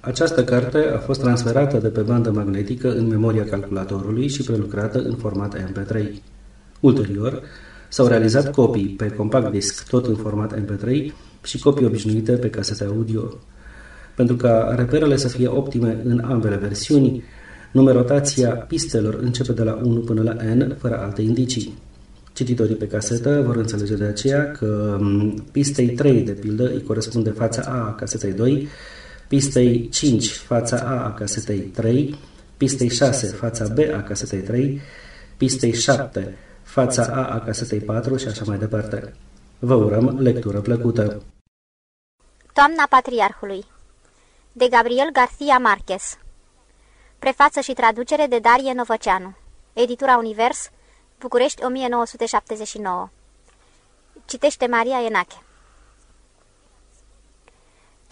Această carte a fost transferată de pe bandă magnetică în memoria calculatorului și prelucrată în format MP3. Ulterior, s-au realizat copii pe compact disc, tot în format MP3, și copii obișnuite pe casete audio. Pentru ca reperele să fie optime în ambele versiuni, numerotația pistelor începe de la 1 până la N, fără alte indicii. Cititorii pe casetă vor înțelege de aceea că pistei 3, de pildă, îi corespunde fața A a casetei 2, pistei 5 fața A a casetei 3, pistei 6 fața B a casetei 3, pistei 7 fața A a casetei 4 și așa mai departe. Vă urăm lectură plăcută! Toamna Patriarhului. De Gabriel García Márquez Prefață și traducere de Darie Novăceanu Editura Univers București 1979 Citește Maria Enache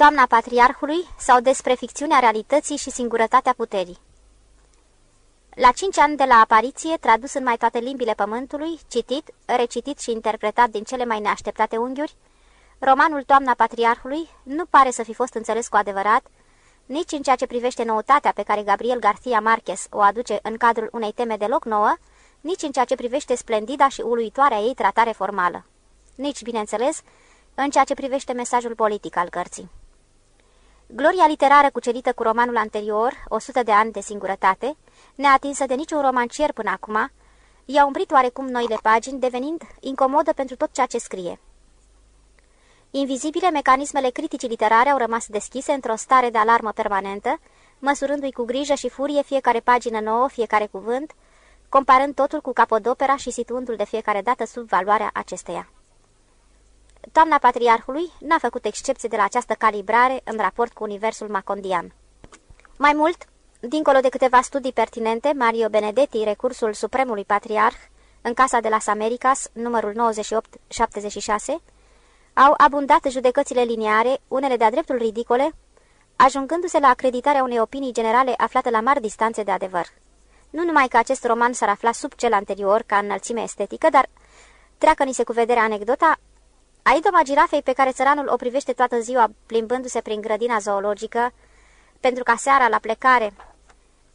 Toamna Patriarhului sau despre ficțiunea realității și singurătatea puterii La cinci ani de la apariție, tradus în mai toate limbile pământului, citit, recitit și interpretat din cele mai neașteptate unghiuri, romanul Toamna Patriarhului nu pare să fi fost înțeles cu adevărat, nici în ceea ce privește noutatea pe care Gabriel García Márquez o aduce în cadrul unei teme deloc nouă, nici în ceea ce privește splendida și uluitoarea ei tratare formală. Nici, bineînțeles, în ceea ce privește mesajul politic al cărții. Gloria literară cucerită cu romanul anterior, 100 de ani de singurătate, neatinsă de niciun romancier până acum, i-a umbrit oarecum noile pagini, devenind incomodă pentru tot ceea ce scrie. Invizibile, mecanismele criticii literare au rămas deschise într-o stare de alarmă permanentă, măsurându-i cu grijă și furie fiecare pagină nouă, fiecare cuvânt, comparând totul cu capodopera și situându-l de fiecare dată sub valoarea acesteia. Toamna Patriarhului n-a făcut excepție de la această calibrare în raport cu universul macondian. Mai mult, dincolo de câteva studii pertinente, Mario Benedetti, recursul Supremului Patriarh, în Casa de las Americas, numărul 9876, au abundat judecățile liniare, unele de-a dreptul ridicole, ajungându-se la acreditarea unei opinii generale aflate la mari distanțe de adevăr. Nu numai că acest roman s-ar afla sub cel anterior ca înălțime estetică, dar, treacă-ni se cu vedere anecdota, Aidoma girafei pe care țăranul o privește toată ziua plimbându-se prin grădina zoologică, pentru ca seara la plecare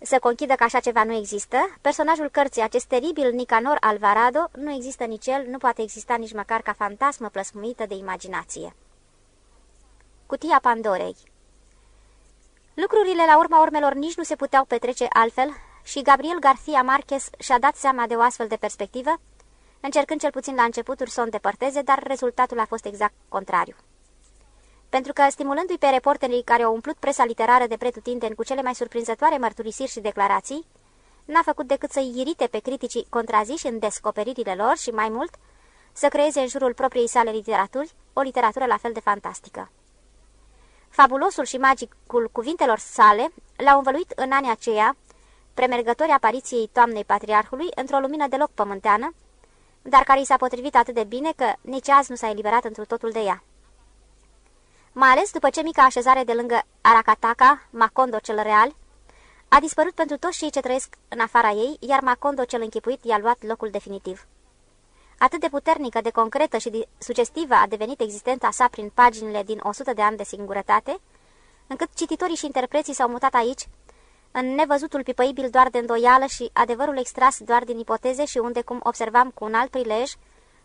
să conchidă că așa ceva nu există, personajul cărții, acest teribil Nicanor Alvarado, nu există nici el, nu poate exista nici măcar ca fantasmă plăsmuită de imaginație. Cutia Pandorei Lucrurile la urma urmelor nici nu se puteau petrece altfel și Gabriel García Márquez și-a dat seama de o astfel de perspectivă, încercând cel puțin la începuturi să o îndepărteze, dar rezultatul a fost exact contrariu. Pentru că, stimulându-i pe reporterii care au umplut presa literară de pretutindeni cu cele mai surprinzătoare mărturisiri și declarații, n-a făcut decât să irite pe criticii contraziși în descoperirile lor și, mai mult, să creeze în jurul propriei sale literaturi o literatură la fel de fantastică. Fabulosul și magicul cuvintelor sale l-au învăluit în anii aceia, premergători apariției toamnei patriarhului, într-o lumină deloc pământeană, dar care i s-a potrivit atât de bine că nici azi nu s-a eliberat într totul de ea. Mai ales după ce mica așezare de lângă Aracataca, Macondo cel real, a dispărut pentru toți cei ce trăiesc în afara ei, iar Macondo cel închipuit i-a luat locul definitiv. Atât de puternică, de concretă și de sugestivă a devenit existența sa prin paginile din 100 de ani de singurătate, încât cititorii și interpreții s-au mutat aici, în nevăzutul pipăibil doar de îndoială și adevărul extras doar din ipoteze și unde, cum observam cu un alt prilej,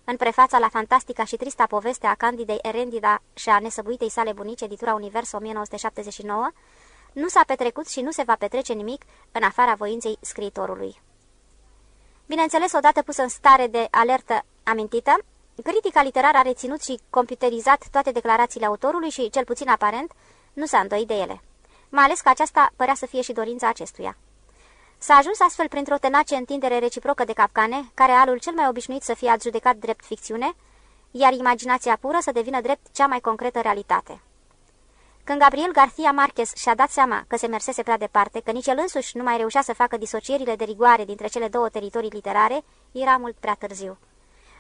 în prefața la fantastica și trista poveste a Candidei Erendida și a nesăbuitei sale bunici, editura Univers 1979, nu s-a petrecut și nu se va petrece nimic în afara voinței scriitorului. Bineînțeles, odată pusă în stare de alertă amintită, critica literară a reținut și computerizat toate declarațiile autorului și, cel puțin aparent, nu s-a îndoit de ele mai ales că aceasta părea să fie și dorința acestuia. S-a ajuns astfel printr-o tenace întindere reciprocă de capcane, care alul cel mai obișnuit să fie adjudecat drept ficțiune, iar imaginația pură să devină drept cea mai concretă realitate. Când Gabriel García Márquez și-a dat seama că se mersese prea departe, că nici el însuși nu mai reușea să facă disocierile de rigoare dintre cele două teritorii literare, era mult prea târziu.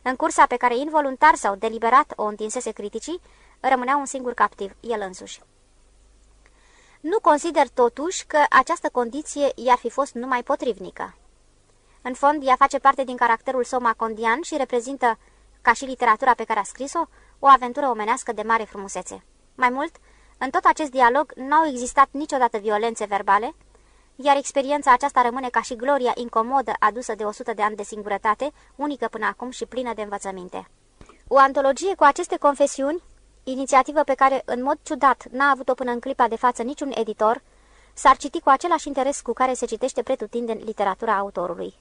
În cursa pe care involuntar sau deliberat o întinsese criticii, rămânea un singur captiv, el însuși. Nu consider totuși că această condiție i-ar fi fost numai potrivnică. În fond, ea face parte din caracterul său macondian și reprezintă, ca și literatura pe care a scris-o, o aventură omenească de mare frumusețe. Mai mult, În tot acest dialog n-au existat niciodată violențe verbale, iar experiența aceasta rămâne ca și gloria incomodă adusă de 100 de ani de singurătate, unică până acum și plină de învățăminte. O antologie cu aceste confesiuni, inițiativă pe care, în mod ciudat, n-a avut-o până în clipa de față niciun editor, s-ar citi cu același interes cu care se citește pretutindeni literatura autorului.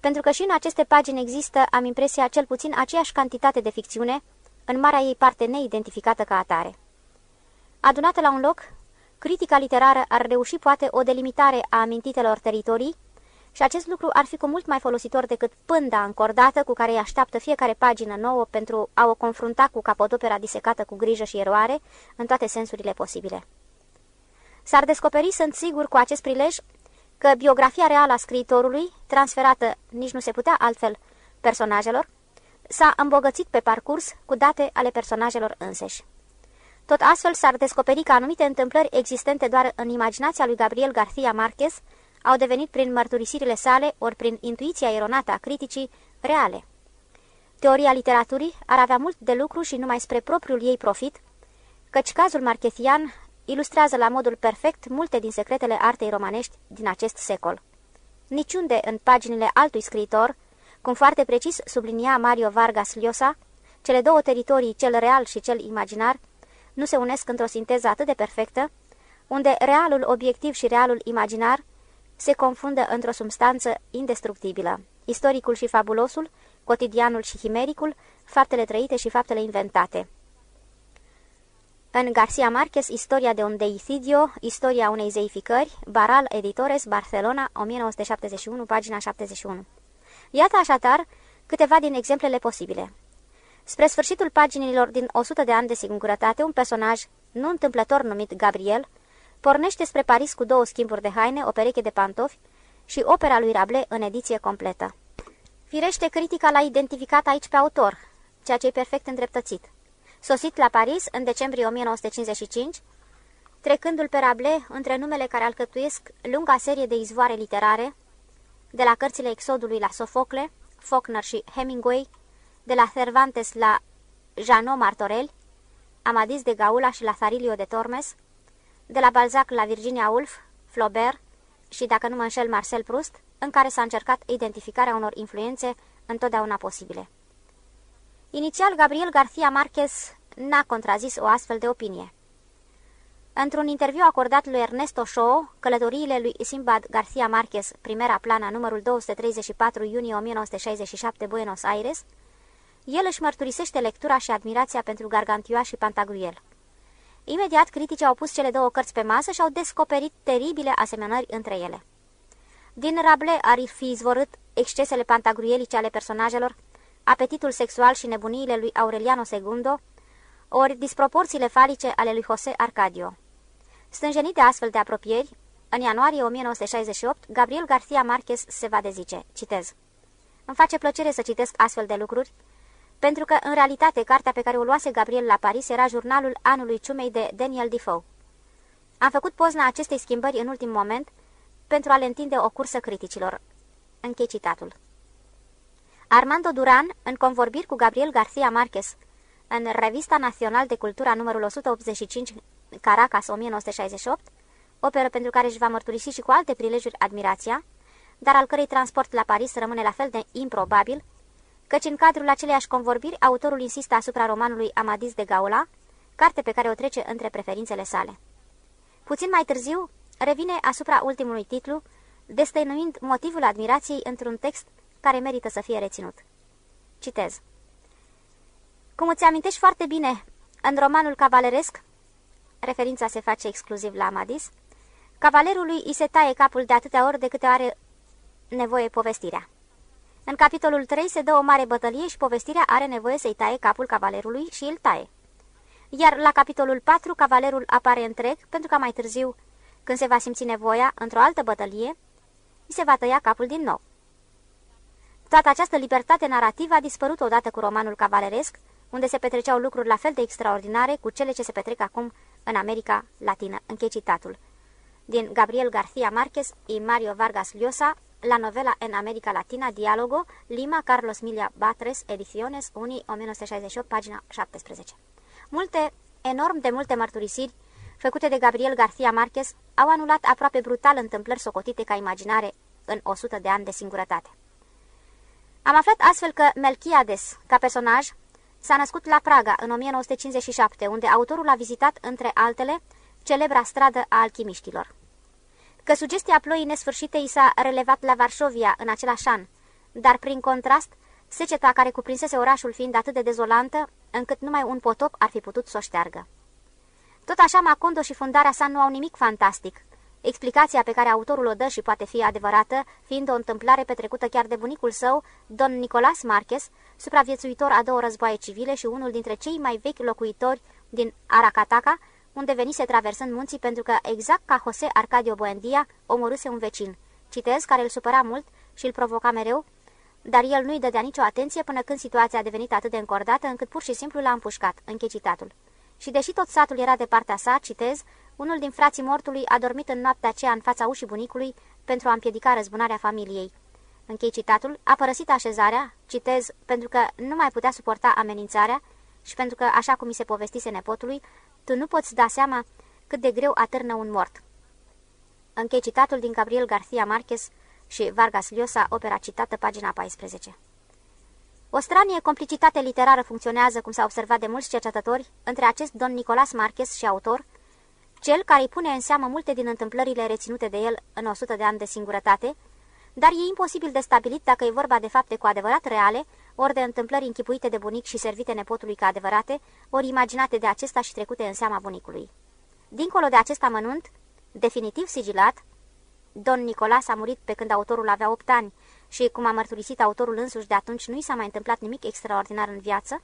Pentru că și în aceste pagini există, am impresia, cel puțin aceeași cantitate de ficțiune, în marea ei parte neidentificată ca atare. Adunată la un loc, critica literară ar reuși poate o delimitare a amintitelor teritorii și acest lucru ar fi cu mult mai folositor decât pânda încordată cu care îi așteaptă fiecare pagină nouă pentru a o confrunta cu capodopera disecată cu grijă și eroare în toate sensurile posibile. S-ar descoperi, sunt sigur, cu acest prilej, că biografia reală a scriitorului, transferată, nici nu se putea altfel, personajelor, s-a îmbogățit pe parcurs cu date ale personajelor înseși. Tot astfel s-ar descoperi că anumite întâmplări existente doar în imaginația lui Gabriel García Márquez au devenit prin mărturisirile sale ori prin intuiția eronată a criticii reale. Teoria literaturii ar avea mult de lucru și numai spre propriul ei profit, căci cazul marchezian ilustrează la modul perfect multe din secretele artei romanești din acest secol. Niciunde în paginile altui scriitor, cum foarte precis sublinia Mario Vargas Llosa, cele două teritorii, cel real și cel imaginar, nu se unesc într-o sinteză atât de perfectă, unde realul obiectiv și realul imaginar se confundă într-o substanță indestructibilă. Istoricul și fabulosul, cotidianul și himericul, faptele trăite și faptele inventate. În Garcia Marquez, Istoria de un deicidio, Istoria unei zeificări, Baral Editores, Barcelona, 1971, pagina 71. Iată așadar câteva din exemplele posibile. Spre sfârșitul paginilor din 100 de ani de singurătate, un personaj, nu întâmplător numit Gabriel, pornește spre Paris cu două schimburi de haine, o pereche de pantofi și opera lui Rabelais în ediție completă. Firește, critica l-a identificat aici pe autor, ceea ce e perfect îndreptățit. Sosit la Paris în decembrie 1955, trecându-l pe Rabelais între numele care alcătuiesc lunga serie de izvoare literare, de la cărțile Exodului la Sofocle, Faulkner și Hemingway, de la Cervantes la Janot Martorell, Amadis de Gaula și la Tharilio de Tormes, de la Balzac la Virginia Woolf, Flaubert și, dacă nu mă înșel, Marcel Proust, în care s-a încercat identificarea unor influențe întotdeauna posibile. Inițial, Gabriel García Márquez n-a contrazis o astfel de opinie. Într-un interviu acordat lui Ernesto Shaw, călătoriile lui Simbad García Márquez, primera plana, numărul 234 iunie 1967, Buenos Aires, el își mărturisește lectura și admirația pentru Gargantua și Pantagruel. Imediat, criticii au pus cele două cărți pe masă și au descoperit teribile asemănări între ele. Din Rabelais ar fi izvorât excesele pantagruelice ale personajelor, apetitul sexual și nebuniile lui Aureliano II, ori disproporțiile falice ale lui José Arcadio. Stânjenit de astfel de apropieri, în ianuarie 1968, Gabriel García Márquez se va dezice, citez, Îmi face plăcere să citesc astfel de lucruri, pentru că, în realitate, cartea pe care o luase Gabriel la Paris era jurnalul anului ciumei de Daniel Defoe. Am făcut pozna acestei schimbări în ultim moment pentru a le întinde o cursă criticilor. Închei citatul. Armando Duran, în convorbiri cu Gabriel García Márquez, în Revista Național de Cultura numărul 185, Caracas 1968, operă pentru care își va mărturisi și cu alte prilejuri admirația, dar al cărei transport la Paris rămâne la fel de improbabil, căci în cadrul aceleiași convorbiri, autorul insistă asupra romanului Amadis de Gaula, carte pe care o trece între preferințele sale. Puțin mai târziu, revine asupra ultimului titlu, destăinuind motivul admirației într-un text care merită să fie reținut. Citez. Cum îți amintești foarte bine, în romanul cavaleresc, referința se face exclusiv la Amadis, cavalerului îi se taie capul de atâtea ori de câte are nevoie povestirea. În capitolul 3 se dă o mare bătălie și povestirea are nevoie să-i taie capul cavalerului și îl taie. Iar la capitolul 4 cavalerul apare întreg pentru că mai târziu, când se va simți nevoia, într-o altă bătălie, îi se va tăia capul din nou. Toată această libertate narrativă a dispărut odată cu romanul cavaleresc, unde se petreceau lucruri la fel de extraordinare cu cele ce se petrec acum în America Latină. Închei citatul. Din Gabriel García Márquez y Mario Vargas Llosa, la novela En America Latina, Dialogo, Lima, Carlos Milia Batres, Ediciones, Unii, 1968, pagina 17. Multe enorm de multe mărturisiri făcute de Gabriel Garcia Marquez au anulat aproape brutal întâmplări socotite ca imaginare în 100 de ani de singurătate. Am aflat astfel că Melchiades, ca personaj, s-a născut la Praga în 1957, unde autorul a vizitat, între altele, celebra stradă a alchimiștilor. Că sugestia ploii nesfârșite i s-a relevat la Varșovia în același an, dar prin contrast, seceta care cuprinsese orașul fiind atât de dezolantă, încât numai un potop ar fi putut să o șteargă. Tot așa, Macondo și fundarea sa nu au nimic fantastic. Explicația pe care autorul o dă și poate fi adevărată, fiind o întâmplare petrecută chiar de bunicul său, Don Nicolas Marquez, supraviețuitor a două războaie civile și unul dintre cei mai vechi locuitori din Aracataca, unde venise traversând munții pentru că, exact ca José Arcadio Buendia, omorâse un vecin. Citez, care îl supăra mult și îl provoca mereu, dar el nu-i dădea nicio atenție până când situația a devenit atât de încordată încât pur și simplu l-a împușcat, închei citatul. Și deși tot satul era de partea sa, citez, unul din frații mortului a dormit în noaptea aceea în fața ușii bunicului pentru a împiedica răzbunarea familiei. Închei citatul, a părăsit așezarea, citez, pentru că nu mai putea suporta amenințarea și pentru că, așa cum mi se povestise nepotului, tu nu poți da seama cât de greu atârnă un mort. Închei citatul din Gabriel García Márquez și Vargas Llosa, opera citată, pagina 14. O stranie complicitate literară funcționează, cum s-a observat de mulți cercetători, între acest don Nicolas Marquez și autor, cel care îi pune în seamă multe din întâmplările reținute de el în 100 de ani de singurătate, dar e imposibil de stabilit dacă e vorba de fapte cu adevărat reale, ori de întâmplări închipuite de bunic și servite nepotului ca adevărate, ori imaginate de acesta și trecute în seama bunicului. Dincolo de acest amănunt, definitiv sigilat, Don Nicolas a murit pe când autorul avea 8 ani și, cum a mărturisit autorul însuși de atunci, nu i s-a mai întâmplat nimic extraordinar în viață,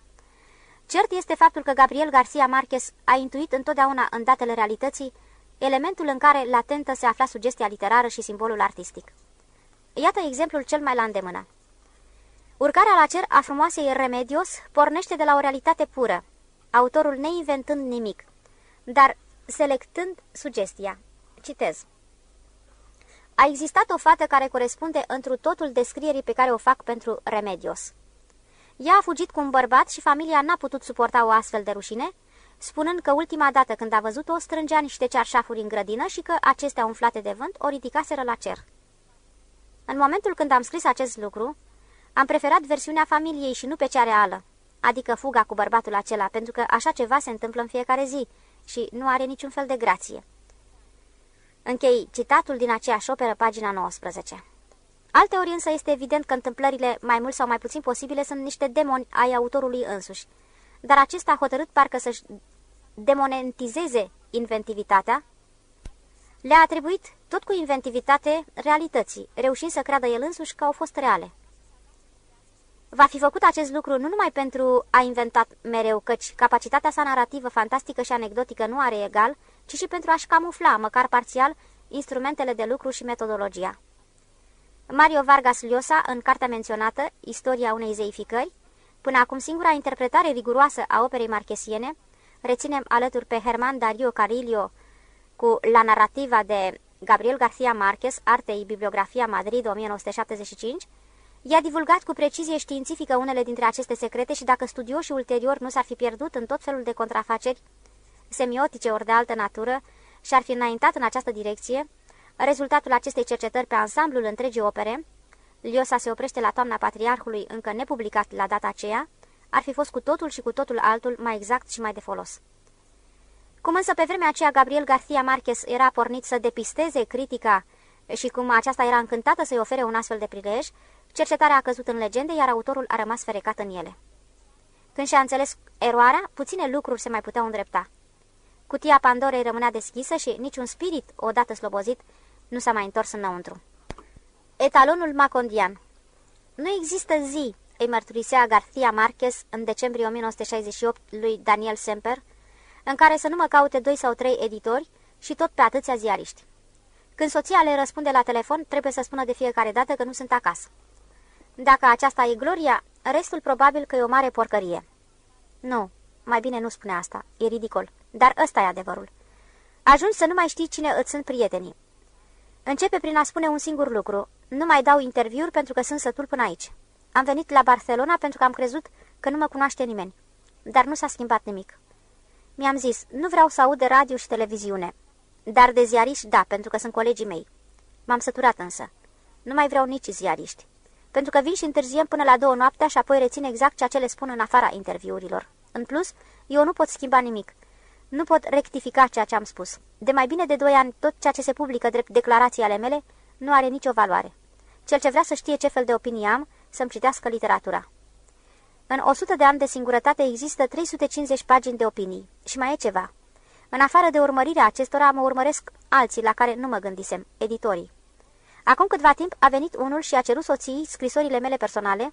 Cert este faptul că Gabriel Garcia Marquez a intuit întotdeauna în datele realității elementul în care latentă se afla sugestia literară și simbolul artistic. Iată exemplul cel mai la îndemână. Urcarea la cer a frumoasei Remedios pornește de la o realitate pură, autorul neinventând nimic, dar selectând sugestia. Citez. A existat o fată care corespunde întru totul descrierii pe care o fac pentru Remedios. Ea a fugit cu un bărbat și familia n-a putut suporta o astfel de rușine, spunând că ultima dată când a văzut-o strângea niște cearșafuri în grădină și că acestea umflate de vânt o ridicaseră la cer. În momentul când am scris acest lucru, am preferat versiunea familiei și nu pe cea reală, adică fuga cu bărbatul acela, pentru că așa ceva se întâmplă în fiecare zi și nu are niciun fel de grație. Închei citatul din aceeași operă, pagina 19. Alteori însă este evident că întâmplările, mai mult sau mai puțin posibile, sunt niște demoni ai autorului însuși. Dar acesta a hotărât parcă să-și demonentizeze inventivitatea, le-a atribuit, tot cu inventivitate, realității, reușind să creadă el însuși că au fost reale. Va fi făcut acest lucru nu numai pentru a inventa mereu, căci capacitatea sa narrativă, fantastică și anecdotică nu are egal, ci și pentru a-și camufla, măcar parțial, instrumentele de lucru și metodologia. Mario Vargas Llosa, în cartea menționată, Istoria unei zeificări, până acum singura interpretare riguroasă a operei marchesiene, reținem alături pe Herman Dario Carillo cu La narrativa de Gabriel García Márquez, Artei Bibliografia Madrid 1975, i-a divulgat cu precizie științifică unele dintre aceste secrete și dacă studioșii ulterior nu s-ar fi pierdut în tot felul de contrafaceri semiotice ori de altă natură și ar fi înaintat în această direcție, Rezultatul acestei cercetări pe ansamblul întregii opere, Liosa se oprește la toamna Patriarhului încă nepublicat la data aceea, ar fi fost cu totul și cu totul altul mai exact și mai de folos. Cum însă pe vremea aceea Gabriel García Márquez era pornit să depisteze critica și cum aceasta era încântată să-i ofere un astfel de prilej, cercetarea a căzut în legende, iar autorul a rămas ferecat în ele. Când și-a înțeles eroarea, puține lucruri se mai puteau îndrepta. Cutia Pandorei rămânea deschisă și niciun spirit, odată slobozit, nu s-a mai întors înăuntru. Etalonul macondian Nu există zi, îi mărturisea Garcia Marquez în decembrie 1968 lui Daniel Semper, în care să nu mă caute doi sau trei editori și tot pe atâția ziariști. Când soția le răspunde la telefon, trebuie să spună de fiecare dată că nu sunt acasă. Dacă aceasta e gloria, restul probabil că e o mare porcărie. Nu, mai bine nu spune asta, e ridicol, dar ăsta e adevărul. Ajungi să nu mai știi cine îți sunt prietenii. Începe prin a spune un singur lucru. Nu mai dau interviuri pentru că sunt sătul până aici. Am venit la Barcelona pentru că am crezut că nu mă cunoaște nimeni. Dar nu s-a schimbat nimic. Mi-am zis, nu vreau să aud de radio și televiziune, dar de ziariști, da, pentru că sunt colegii mei. M-am săturat însă. Nu mai vreau nici ziariști. Pentru că vin și întârziem până la două noaptea și apoi rețin exact ceea ce le spun în afara interviurilor. În plus, eu nu pot schimba nimic. Nu pot rectifica ceea ce am spus. De mai bine de doi ani, tot ceea ce se publică drept declarații ale mele nu are nicio valoare. Cel ce vrea să știe ce fel de opinie am, să-mi citească literatura. În 100 de ani de singurătate există 350 pagini de opinii. Și mai e ceva. În afară de urmărirea acestora, mă urmăresc alții la care nu mă gândisem, editorii. Acum câtva timp a venit unul și a cerut soției scrisorile mele personale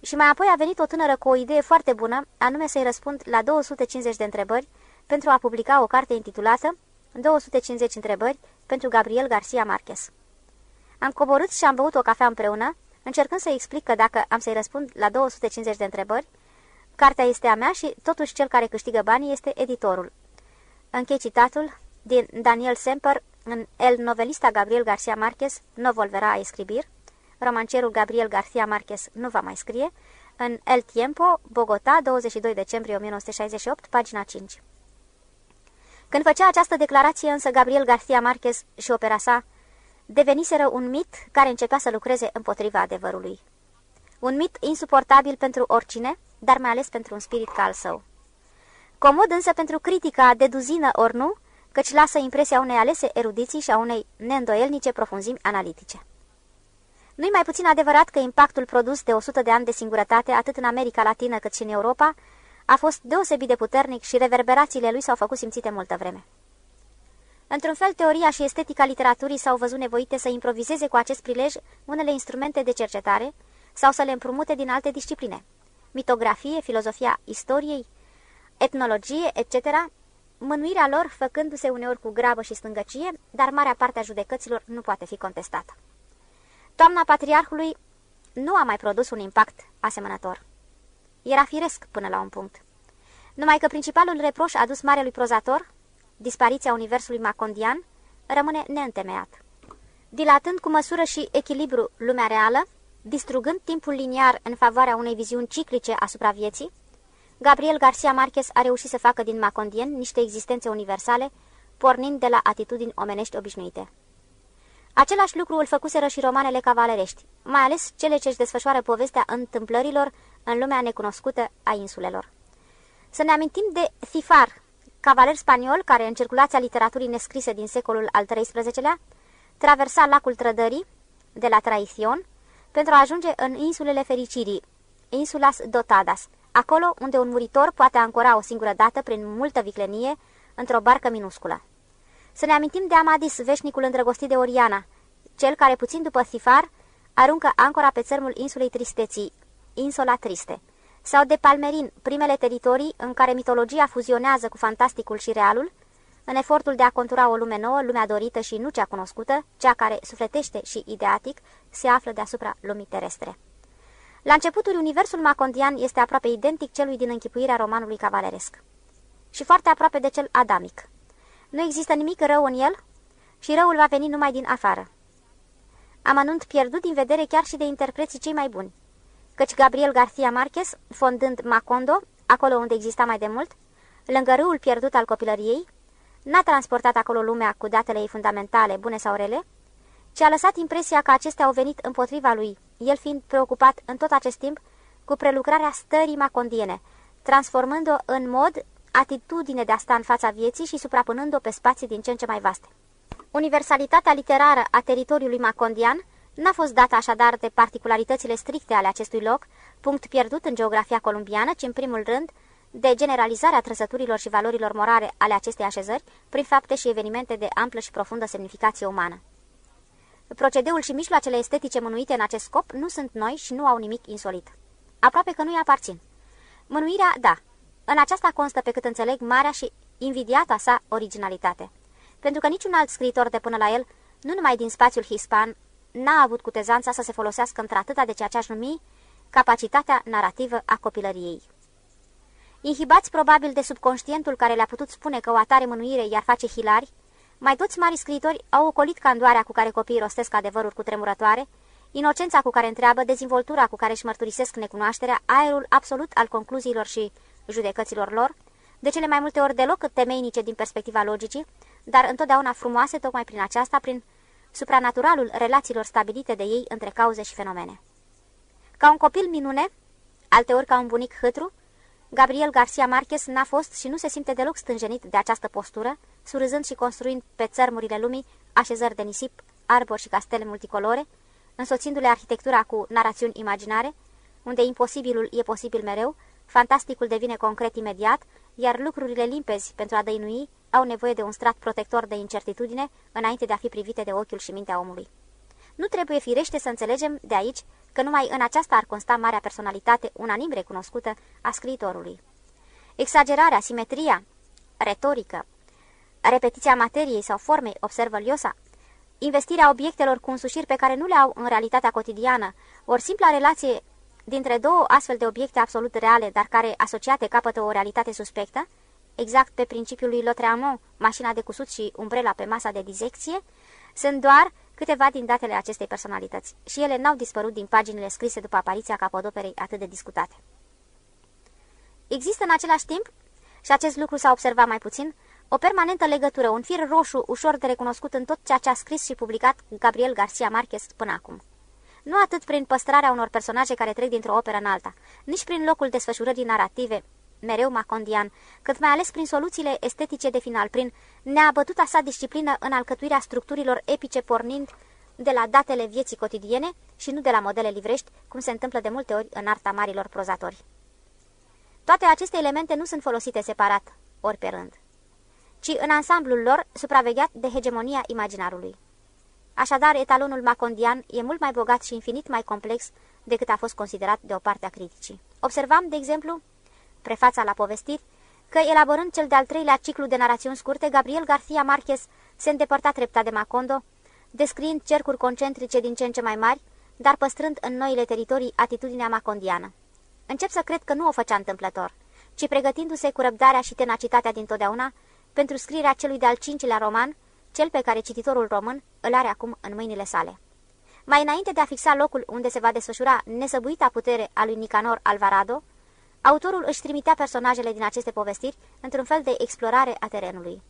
și mai apoi a venit o tânără cu o idee foarte bună, anume să-i răspund la 250 de întrebări pentru a publica o carte intitulată 250 întrebări pentru Gabriel Garcia Marquez. Am coborât și am băut o cafea împreună, încercând să-i explic că dacă am să-i răspund la 250 de întrebări, cartea este a mea și totuși cel care câștigă banii este editorul. Închei citatul din Daniel Semper în El Novelista Gabriel Garcia Marquez nu volverá a escribir, romancerul Gabriel Garcia Marquez nu va mai scrie, în El Tiempo, Bogota, 22 decembrie 1968, pagina 5. Când făcea această declarație însă Gabriel Garcia Marquez și opera sa deveniseră un mit care începea să lucreze împotriva adevărului. Un mit insuportabil pentru oricine, dar mai ales pentru un spirit ca al său. Comod însă pentru critica de duzină ori nu, căci lasă impresia unei alese erudiții și a unei neîndoielnice profunzimi analitice. Nu-i mai puțin adevărat că impactul produs de 100 de ani de singurătate, atât în America Latină cât și în Europa, a fost deosebit de puternic și reverberațiile lui s-au făcut simțite multă vreme. Într-un fel, teoria și estetica literaturii s-au văzut nevoite să improvizeze cu acest prilej unele instrumente de cercetare sau să le împrumute din alte discipline, mitografie, filozofia istoriei, etnologie, etc., mânuirea lor făcându-se uneori cu grabă și stângăcie, dar marea parte a judecăților nu poate fi contestată. Toamna patriarhului nu a mai produs un impact asemănător. Era firesc până la un punct. Numai că principalul reproș adus marelui prozator, dispariția universului macondian, rămâne neîntemeiat. Dilatând cu măsură și echilibru lumea reală, distrugând timpul liniar în favoarea unei viziuni ciclice asupra vieții, Gabriel Garcia Marquez a reușit să facă din Macondien niște existențe universale, pornind de la atitudini omenești obișnuite. Același lucru îl făcuseră și romanele cavalerești, mai ales cele ce își desfășoară povestea întâmplărilor în lumea necunoscută a insulelor. Să ne amintim de Thifar, cavaler spaniol care, în circulația literaturii nescrise din secolul al XIII-lea, traversa lacul Trădării, de la Traicion, pentru a ajunge în insulele fericirii, Insulas Dotadas, acolo unde un muritor poate ancora o singură dată prin multă viclenie într-o barcă minusculă. Să ne amintim de Amadis, veșnicul îndrăgostit de Oriana, cel care, puțin după Thifar, aruncă ancora pe țărmul insulei Tristeții, insula Triste, sau de Palmerin, primele teritorii în care mitologia fuzionează cu fantasticul și realul, în efortul de a contura o lume nouă, lumea dorită și nu cea cunoscută, cea care sufletește și ideatic se află deasupra lumii terestre. La începutul, universul macondian este aproape identic celui din închipuirea romanului cavaleresc și foarte aproape de cel adamic. Nu există nimic rău în el și răul va veni numai din afară. Amănunt pierdut din vedere chiar și de interpreții cei mai buni, căci Gabriel Garcia Marquez, fondând Macondo, acolo unde exista mai de mult, lângă râul pierdut al copilăriei, n-a transportat acolo lumea cu datele ei fundamentale, bune sau rele, ci a lăsat impresia că acestea au venit împotriva lui, el fiind preocupat în tot acest timp cu prelucrarea stării macondiene, transformând-o în mod atitudine de a sta în fața vieții și suprapunând-o pe spații din ce în ce mai vaste. Universalitatea literară a teritoriului macondian n-a fost dată așadar de particularitățile stricte ale acestui loc, punct pierdut în geografia columbiană, ci în primul rând de generalizarea trăsăturilor și valorilor morale ale acestei așezări prin fapte și evenimente de amplă și profundă semnificație umană. Procedeul și mijloacele estetice mânuite în acest scop nu sunt noi și nu au nimic insolit. Aproape că nu-i aparțin. Mânuirea, da. În aceasta constă, pe cât înțeleg, marea și invidiata sa originalitate. Pentru că niciun alt scriitor de până la el, nu numai din spațiul hispan, n-a avut cutezanța să se folosească într-atâta de ceea ce aș numi capacitatea narrativă a copilăriei. Inhibați probabil de subconștientul care le-a putut spune că o atare mânuire i-ar face hilari, mai toți mari scriitori au ocolit candoarea cu care copiii rostesc adevăruri cu tremurătoare, inocența cu care întreabă, dezvoltura cu care își mărturisesc necunoașterea, aerul absolut al concluziilor și judecăților lor, de cele mai multe ori deloc temeinice din perspectiva logicii, dar întotdeauna frumoase tocmai prin aceasta, prin supranaturalul relațiilor stabilite de ei între cauze și fenomene. Ca un copil minune, alteori ca un bunic hâtru, Gabriel Garcia Marquez n-a fost și nu se simte deloc stânjenit de această postură, surâzând și construind pe țărmurile lumii așezări de nisip, arbori și castele multicolore, însoțindu-le arhitectura cu narațiuni imaginare, unde imposibilul e posibil mereu, fantasticul devine concret imediat, iar lucrurile limpezi pentru a dăinui au nevoie de un strat protector de incertitudine înainte de a fi privite de ochiul și mintea omului. Nu trebuie firește să înțelegem de aici că numai în aceasta ar consta marea personalitate unanim recunoscută a scriitorului. Exagerarea, simetria, retorică, repetiția materiei sau formei, observă Liosa, investirea obiectelor cu însușiri pe care nu le au în realitatea cotidiană, ori simpla relație dintre două astfel de obiecte absolut reale, dar care asociate capătă o realitate suspectă, exact pe principiul lui Lotreamont, mașina de cusut și umbrela pe masa de dizecție, sunt doar câteva din datele acestei personalități și ele n-au dispărut din paginile scrise după apariția capodoperei atât de discutate. Există în același timp, și acest lucru s-a observat mai puțin, o permanentă legătură, un fir roșu ușor de recunoscut în tot ceea ce a scris și publicat Gabriel Garcia Marquez până acum. Nu atât prin păstrarea unor personaje care trec dintr-o operă în alta, nici prin locul desfășurării narrative, mereu macondian, cât mai ales prin soluțiile estetice de final, prin neabătuta sa disciplină în alcătuirea structurilor epice pornind de la datele vieții cotidiene și nu de la modele livrești, cum se întâmplă de multe ori în arta marilor prozatori. Toate aceste elemente nu sunt folosite separat, ori pe rând, ci în ansamblul lor supravegheat de hegemonia imaginarului. Așadar, etalonul macondian e mult mai bogat și infinit mai complex decât a fost considerat de o parte a criticii. Observam, de exemplu, prefața la povestiri, că, elaborând cel de-al treilea ciclu de narațiuni scurte, Gabriel Garcia Marquez se îndepărta treptat de Macondo, descriind cercuri concentrice din ce în ce mai mari, dar păstrând în noile teritorii atitudinea macondiană. Încep să cred că nu o făcea întâmplător, ci pregătindu-se cu răbdarea și tenacitatea din totdeauna pentru scrierea celui de-al cincilea roman, cel pe care cititorul român îl are acum în mâinile sale. Mai înainte de a fixa locul unde se va desfășura nesăbuita putere a lui Nicanor Alvarado, autorul își trimitea personajele din aceste povestiri într-un fel de explorare a terenului.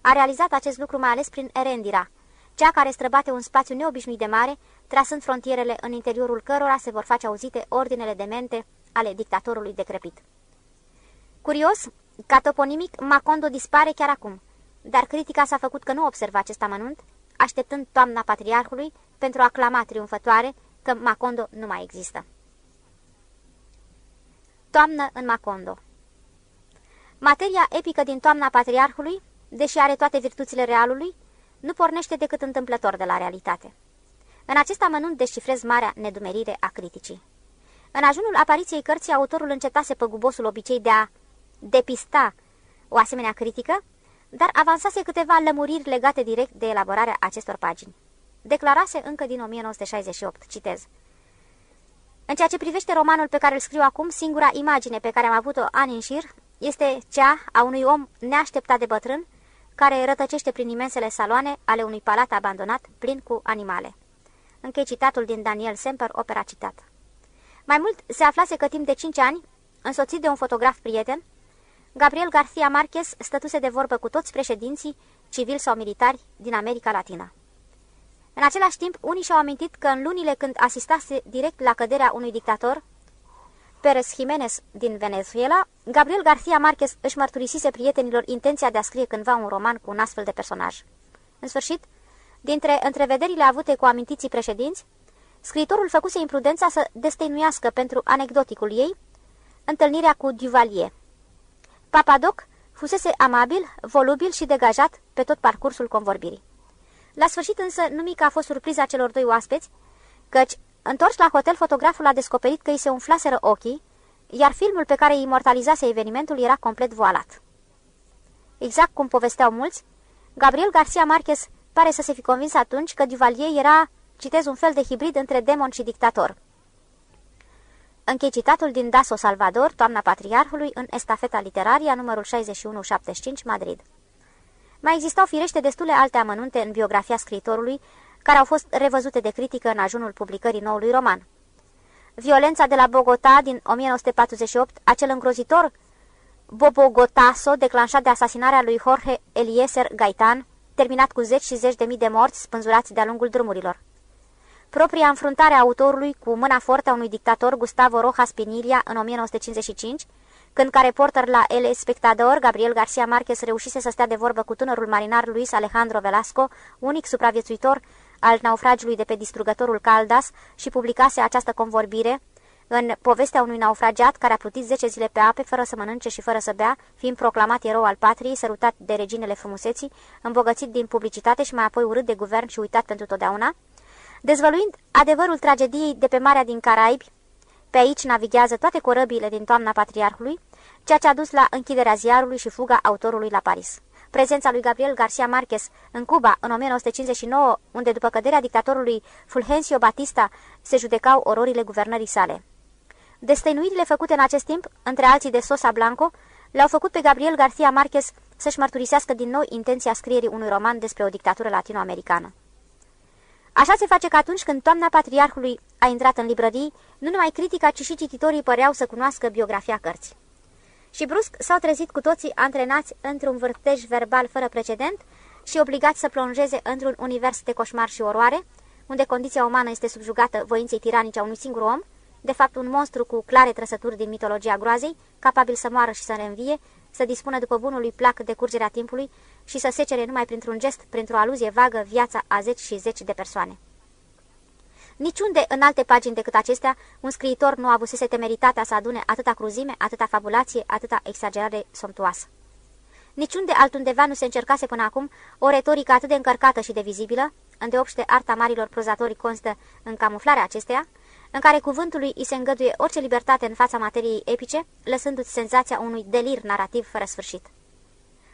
A realizat acest lucru mai ales prin Erendira, cea care străbate un spațiu neobișnuit de mare, trasând frontierele în interiorul cărora se vor face auzite ordinele de mente ale dictatorului decrepit. Curios, ca toponimic, Macondo dispare chiar acum, dar critica s-a făcut că nu observa acest amănunt, așteptând toamna patriarhului pentru a clama triumfătoare că Macondo nu mai există. Toamnă în Macondo Materia epică din toamna patriarhului, deși are toate virtuțile realului, nu pornește decât întâmplător de la realitate. În acest amănunt descifrez marea nedumerire a criticii. În ajunul apariției cărții, autorul încetase păgubosul obicei de a depista o asemenea critică, dar avansase câteva lămuriri legate direct de elaborarea acestor pagini. Declarase încă din 1968, citez, În ceea ce privește romanul pe care îl scriu acum, singura imagine pe care am avut-o ani în șir este cea a unui om neașteptat de bătrân, care rătăcește prin imensele saloane ale unui palat abandonat plin cu animale. Închei citatul din Daniel Semper, opera citată. Mai mult, se aflase că timp de cinci ani, însoțit de un fotograf prieten, Gabriel Garcia Marquez stătuse de vorbă cu toți președinții, civili sau militari, din America Latina. În același timp, unii și-au amintit că în lunile când asistase direct la căderea unui dictator, Pérez Jiménez din Venezuela, Gabriel García Márquez își mărturisise prietenilor intenția de a scrie cândva un roman cu un astfel de personaj. În sfârșit, dintre întrevederile avute cu amintiții președinți, scriitorul făcuse imprudența să destăinuiască pentru anecdoticul ei întâlnirea cu Duvalier. Papadoc fusese amabil, volubil și degajat pe tot parcursul convorbirii. La sfârșit însă, numica a fost surpriza celor doi oaspeți, căci Întors la hotel, fotograful a descoperit că îi se umflaseră ochii, iar filmul pe care îi imortalizase evenimentul era complet voalat. Exact cum povesteau mulți, Gabriel Garcia Marquez pare să se fi convins atunci că Duvalier era, citez, un fel de hibrid între demon și dictator. Închei citatul din Daso Salvador, toamna patriarhului, în estafeta literaria numărul 6175, Madrid. Mai existau firește destule alte amănunte în biografia scriitorului, care au fost revăzute de critică în ajunul publicării noului roman. Violența de la Bogota din 1948, acel îngrozitor Bobogotaso, declanșat de asasinarea lui Jorge Eliezer Gaitan, terminat cu zeci și zeci de mii de morți spânzurați de-a lungul drumurilor. Propria înfruntare a autorului cu mâna forte a unui dictator, Gustavo Rojas Pinilla, în 1955, când ca reporter la El Espectador, Gabriel Garcia Marquez reușise să stea de vorbă cu tânărul marinar Luis Alejandro Velasco, unic supraviețuitor al naufragiului de pe distrugătorul Caldas, și publicase această convorbire în povestea unui naufragiat care a plutit 10 zile pe ape fără să mănânce și fără să bea, fiind proclamat erou al patriei, sărutat de reginele frumuseții, îmbogățit din publicitate și mai apoi urât de guvern și uitat pentru totdeauna, dezvăluind adevărul tragediei de pe Marea din Caraibi, pe aici navighează toate corăbiile din toamna Patriarhului, ceea ce a dus la închiderea ziarului și fuga autorului la Paris. Prezența lui Gabriel Garcia Marquez în Cuba în 1959, unde după căderea dictatorului Fulgencio Batista se judecau ororile guvernării sale. Destăinuirile făcute în acest timp, între alții de Sosa Blanco, l-au făcut pe Gabriel Garcia Marquez să-și mărturisească din nou intenția scrierii unui roman despre o dictatură latinoamericană. Așa se face că atunci când toamna patriarhului a intrat în librării, nu numai critica, ci și cititorii păreau să cunoască biografia cărții. Și brusc s-au trezit cu toții antrenați într-un vârtej verbal fără precedent și obligați să plonjeze într-un univers de coșmar și oroare, unde condiția umană este subjugată voinței tiranice a unui singur om, de fapt un monstru cu clare trăsături din mitologia groazei, capabil să moară și să reînvie, să dispună după bunului plac de curgerea timpului și să secere numai printr-un gest, printr-o aluzie vagă, viața a zeci și zeci de persoane. Niciunde în alte pagini decât acestea, un scriitor nu avusese temeritatea să adune atâta cruzime, atâta fabulație, atâta exagerare somptuoasă. Niciunde altundeva nu se încercase până acum o retorică atât de încărcată și de vizibilă, îndeopște arta marilor prozatori constă în camuflarea acesteia, în care cuvântului îi se îngăduie orice libertate în fața materiei epice, lăsându-ți senzația unui delir narrativ fără sfârșit.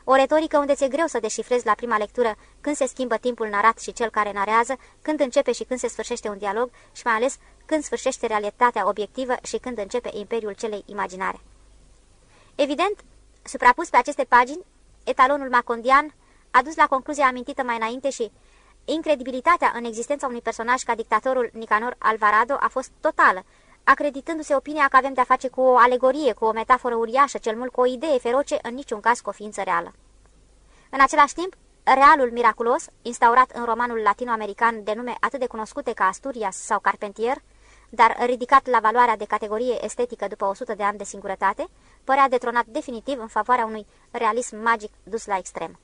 O retorică unde ți-e greu să deșifrezi la prima lectură când se schimbă timpul narat și cel care narează, când începe și când se sfârșește un dialog și mai ales când sfârșește realitatea obiectivă și când începe imperiul celei imaginare. Evident, suprapus pe aceste pagini, etalonul macondian a dus la concluzia amintită mai înainte și incredibilitatea în existența unui personaj ca dictatorul Nicanor Alvarado a fost totală, acreditându-se opinia că avem de-a face cu o alegorie, cu o metaforă uriașă, cel mult cu o idee feroce, în niciun caz cu o ființă reală. În același timp, realul miraculos, instaurat în romanul latinoamerican de nume atât de cunoscute ca Asturias sau Carpentier, dar ridicat la valoarea de categorie estetică după 100 de ani de singurătate, părea detronat definitiv în favoarea unui realism magic dus la extrem.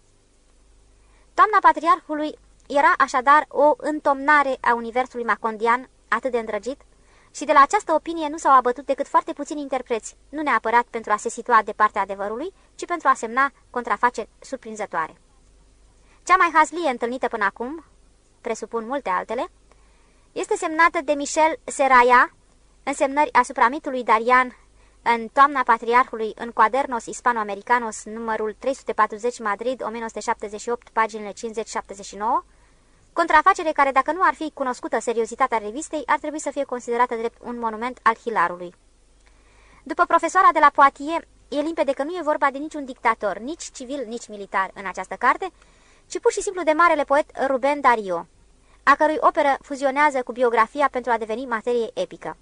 Toamna Patriarhului era așadar o întomnare a universului macondian atât de îndrăgit, și de la această opinie nu s-au abătut decât foarte puțini interpreți, nu neapărat pentru a se situa de partea adevărului, ci pentru a semna contrafaceri surprinzătoare. Cea mai hazlie întâlnită până acum, presupun multe altele, este semnată de Michel Seraya, însemnări asupra mitului Darian în toamna patriarhului în Quadernos Hispano-Americanos, numărul 340 Madrid, 1978, paginile 50-79, Contrafacere care, dacă nu ar fi cunoscută seriozitatea revistei, ar trebui să fie considerată drept un monument al hilarului. După profesoara de la Poitiers, e limpede că nu e vorba de niciun dictator, nici civil, nici militar în această carte, ci pur și simplu de marele poet Ruben Dario, a cărui operă fuzionează cu biografia pentru a deveni materie epică.